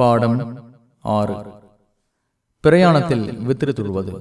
பாடம் ஆறு. பிரயாணத்தில் வித்திரு துள்வது